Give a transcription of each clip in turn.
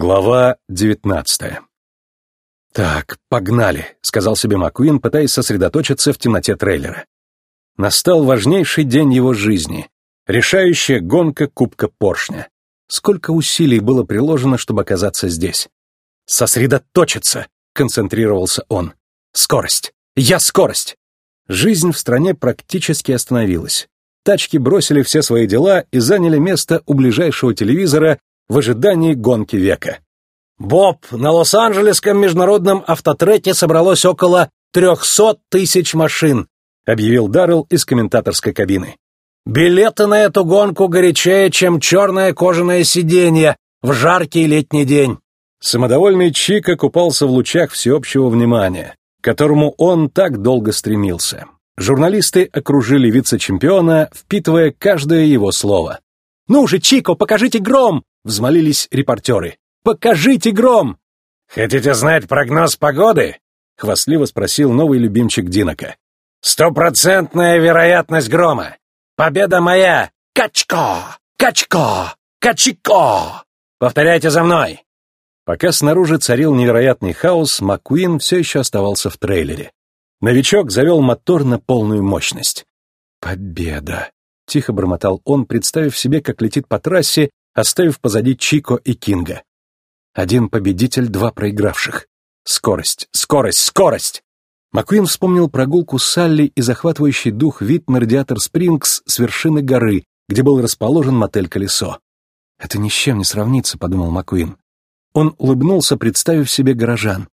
Глава девятнадцатая. «Так, погнали», — сказал себе Маккуин, пытаясь сосредоточиться в темноте трейлера. Настал важнейший день его жизни, решающая гонка Кубка Поршня. Сколько усилий было приложено, чтобы оказаться здесь. «Сосредоточиться», — концентрировался он. «Скорость! Я скорость!» Жизнь в стране практически остановилась. Тачки бросили все свои дела и заняли место у ближайшего телевизора в ожидании гонки века. «Боб, на Лос-Анджелесском международном автотреке собралось около трехсот тысяч машин», объявил Даррелл из комментаторской кабины. «Билеты на эту гонку горячее, чем черное кожаное сиденье в жаркий летний день». Самодовольный Чика купался в лучах всеобщего внимания, к которому он так долго стремился. Журналисты окружили вице-чемпиона, впитывая каждое его слово. «Ну же, Чико, покажите гром!» — взмолились репортеры. «Покажите гром!» «Хотите знать прогноз погоды?» — хвастливо спросил новый любимчик Динока. «Стопроцентная вероятность грома! Победа моя! Качко! Качко! Качико! Повторяйте за мной!» Пока снаружи царил невероятный хаос, Маккуин все еще оставался в трейлере. Новичок завел мотор на полную мощность. «Победа!» — тихо бормотал он, представив себе, как летит по трассе, оставив позади Чико и Кинга. Один победитель, два проигравших. Скорость, скорость, скорость! Маккуин вспомнил прогулку Салли и захватывающий дух вид на радиатор Спрингс с вершины горы, где был расположен мотель-колесо. «Это ни с чем не сравнится», — подумал Маккуин. Он улыбнулся, представив себе горожан.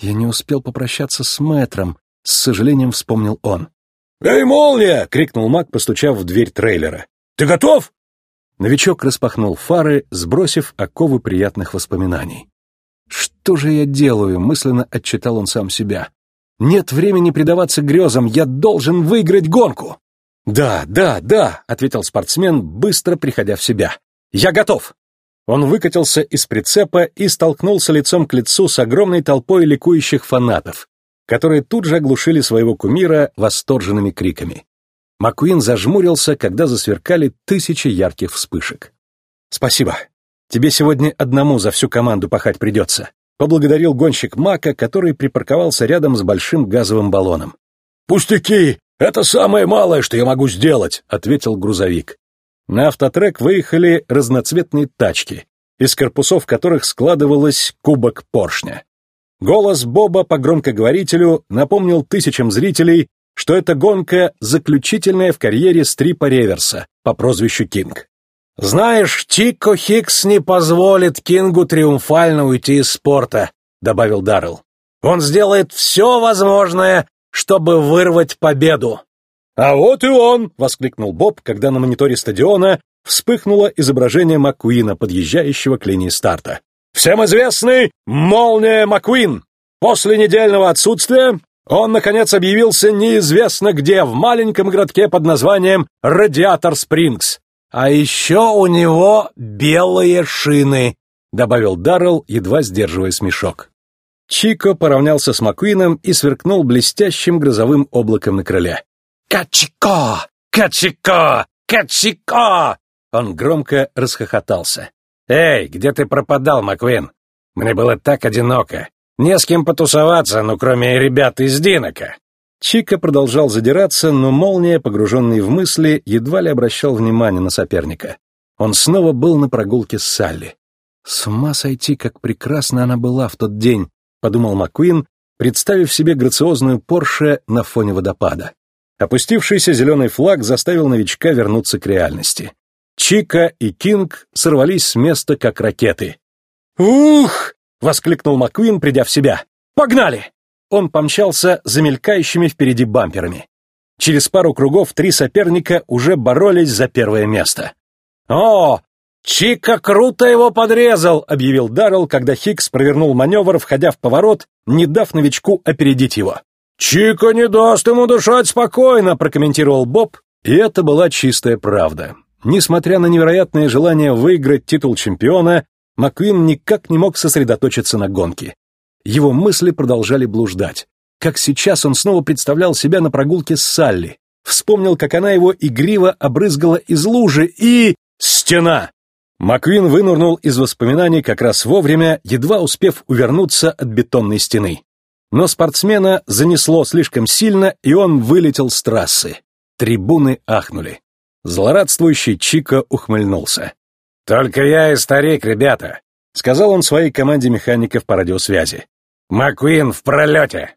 «Я не успел попрощаться с мэтром», — с сожалением вспомнил он. «Эй, молния!» — крикнул Мак, постучав в дверь трейлера. «Ты готов?» Новичок распахнул фары, сбросив оковы приятных воспоминаний. «Что же я делаю?» — мысленно отчитал он сам себя. «Нет времени предаваться грезам, я должен выиграть гонку!» «Да, да, да!» — ответил спортсмен, быстро приходя в себя. «Я готов!» Он выкатился из прицепа и столкнулся лицом к лицу с огромной толпой ликующих фанатов, которые тут же оглушили своего кумира восторженными криками. Маккуин зажмурился, когда засверкали тысячи ярких вспышек. «Спасибо. Тебе сегодня одному за всю команду пахать придется», поблагодарил гонщик Мака, который припарковался рядом с большим газовым баллоном. «Пустяки! Это самое малое, что я могу сделать», — ответил грузовик. На автотрек выехали разноцветные тачки, из корпусов которых складывалась кубок поршня. Голос Боба по громкоговорителю напомнил тысячам зрителей, что эта гонка заключительная в карьере Стрипа Реверса по прозвищу Кинг. «Знаешь, Чико Хикс не позволит Кингу триумфально уйти из спорта», — добавил Даррелл. «Он сделает все возможное, чтобы вырвать победу». «А вот и он!» — воскликнул Боб, когда на мониторе стадиона вспыхнуло изображение Маккуина, подъезжающего к линии старта. «Всем известный Молния Маккуин! После недельного отсутствия он, наконец, объявился неизвестно где, в маленьком городке под названием Радиатор Спрингс. А еще у него белые шины, добавил Даррелл, едва сдерживая смешок. Чико поравнялся с Маккуином и сверкнул блестящим грозовым облаком на крыле. «Качико! Качико! Качико!» Он громко расхохотался. «Эй, где ты пропадал, Маквин? Мне было так одиноко. Не с кем потусоваться, ну, кроме ребят из Динока. Чика продолжал задираться, но молния, погруженный в мысли, едва ли обращал внимание на соперника. Он снова был на прогулке с Салли. «С ума сойти, как прекрасна она была в тот день», — подумал Маккуин, представив себе грациозную Порше на фоне водопада. Опустившийся зеленый флаг заставил новичка вернуться к реальности. Чика и Кинг сорвались с места, как ракеты. «Ух!» Воскликнул Маккуин, придя в себя. «Погнали!» Он помчался за мелькающими впереди бамперами. Через пару кругов три соперника уже боролись за первое место. «О, Чика круто его подрезал!» — объявил Даррелл, когда Хикс провернул маневр, входя в поворот, не дав новичку опередить его. «Чика не даст ему дышать спокойно!» — прокомментировал Боб. И это была чистая правда. Несмотря на невероятное желание выиграть титул чемпиона, Маквин никак не мог сосредоточиться на гонке. Его мысли продолжали блуждать. Как сейчас он снова представлял себя на прогулке с Салли. Вспомнил, как она его игриво обрызгала из лужи и... Стена! Маквин вынырнул из воспоминаний как раз вовремя, едва успев увернуться от бетонной стены. Но спортсмена занесло слишком сильно, и он вылетел с трассы. Трибуны ахнули. Злорадствующий Чика ухмыльнулся. «Только я и старик, ребята», — сказал он своей команде механиков по радиосвязи. «Маккуин в пролете!»